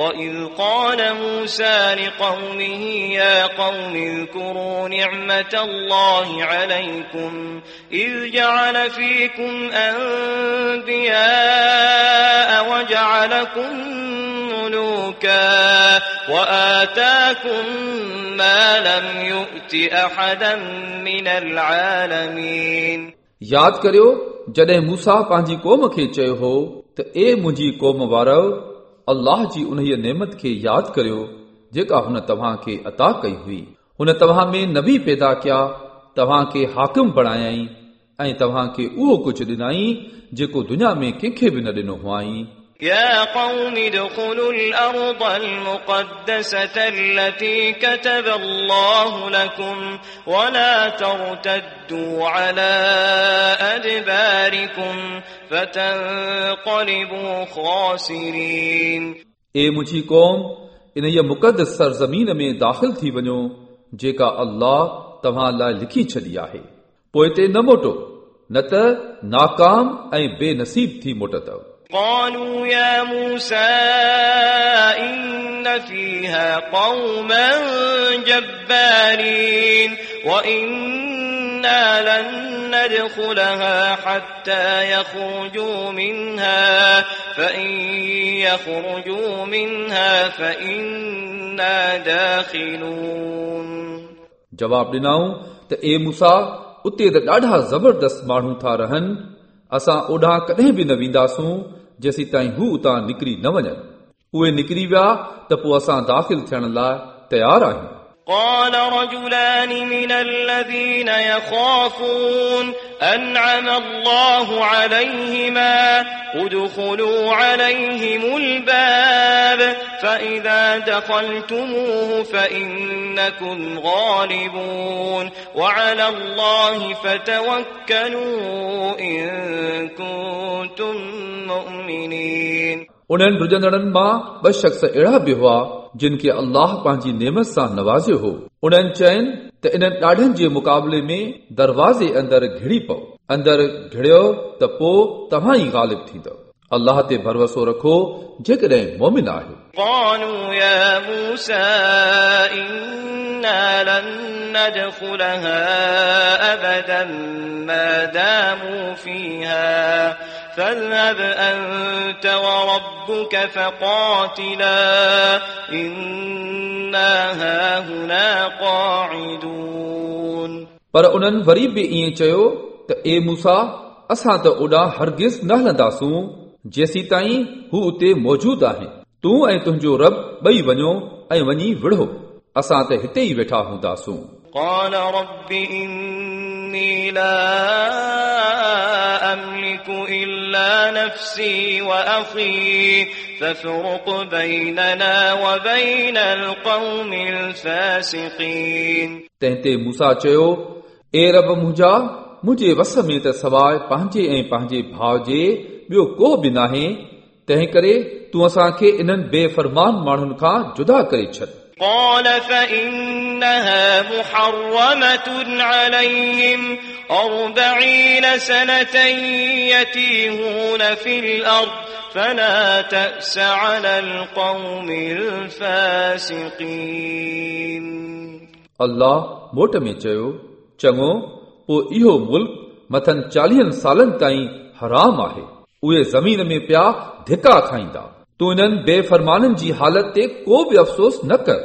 وإذ قال موسى لقومه يا قوم اذكروا نعمة الله عليكم إذ جعل فيكم أنبياء وجعلكم ملوكا وآتاكم ما لم يؤت أحدا من العالمين यादि करियो जॾहिं मूसा पंहिंजी क़ौम खे चयो हो त ए मुंहिंजी क़ौम वारो अल्लाह जी उन नेमत खे यादि करियो जेका हुन तव्हां खे अता कई हुई हुन तव्हां में नबी पैदा कया तव्हां खे हाकिम बणायई ऐं तव्हां खे उहो कुझु ॾिनई जेको दुनिया में कंहिंखे बि न ॾिनो हुआई يا قوم ادخلوا الأرض المقدسة التي كتب الله لكم ولا ترتدوا على أدباركم فتنقلبوا خاسرين ए मुंहिंजी क़ौम इन इहा मुक़दस सरज़मीन में दाख़िल थी वञो जेका अल्लाह तव्हां लाइ लिखी छॾी आहे पोइ हिते न मोटो न त नाकाम ऐं बेनसीब थी मोटंदव قالوا يا موسى إن فيها قوما جبارين وإنا لن ندخلها حتى يخرجوا منها فإن يخرجوا منها فإنا داخلون जवाब ॾिनऊं त ए मूसा उते त ॾाढा ज़बरदस्त माण्हू था रहनि असां ओॾां कॾहिं बि न वेंदासूं जेसी ताईं हू उतां निकिरी न वञनि उहे निकिरी विया त पोइ असां दाख़िल थियण लाइ तयारु आहियूं قال رجلان من الذين يخافون أنعم الله عليهما ادخلوا عليهم الباب فإذا دخلتموه فإنكم غالبون وعلى الله فتوكلوا إن كنتم مؤمنين उन्हनि रुजंदड़नि मां ॿ शख़्स अहिड़ा बि हुआ जिन खे अल्लाह पंहिंजी नेमत सां नवाज़ियो हो उन्हनि चयनि त इन्हनि ॾाढनि जे मुक़ाबले में दरवाज़े अंदरि घिड़ी पओ अंदरि घिड़ियो त पोइ तव्हां ई ग़ालिब थींदव अल्लाह ते भरोसो रखो जेकॾहिं मोमिन आहियो قالوا يا موسى إنا لن ندخلها أبدا ما داموا فيها فاذهب أنت وربك فقاتلا إنا هاهنا قاعدون पर उन्हनि वरी बि ईअं चयो त ए मूसा असां त ओॾां हरगिज़ न हलंदासूं जेसी ताईं हू उते मौजूदु आहिनि तूं ऐं तुंहिंजो रब ॿई वञो ऐं वञी विढ़ो असां त हिते ई वेठा हूंदासूं قال رب إني لا أملك إلا نفسي وأخي فافرق بيننا وبين القوم الفاسقين तंहिं ते मूसा चयो ए रब मुंहिंजा मुंहिंजे वस में त सवाइ पंहिंजे ऐं पंहिंजे भाउ जे ॿियो को बि नाहे तंहिं करे तूं असांखे इन्हनि बेफ़रमान माण्हुनि खां जुदा करे छॾ قال فإنها محرمة عليهم أربعين سنة يتيهون في الأرض فلا تأس على القوم الفاسقين अल्लाह मोट में चयो चङो पोइ इहो मुल्क मथनि चालीहनि सालनि ताईं हराम आहे उहे ज़मीन में पिया धिका खाईंदा तूं इन्हनि बेफ़रमाननि जी हालत ते को बि अफ़सोस न कर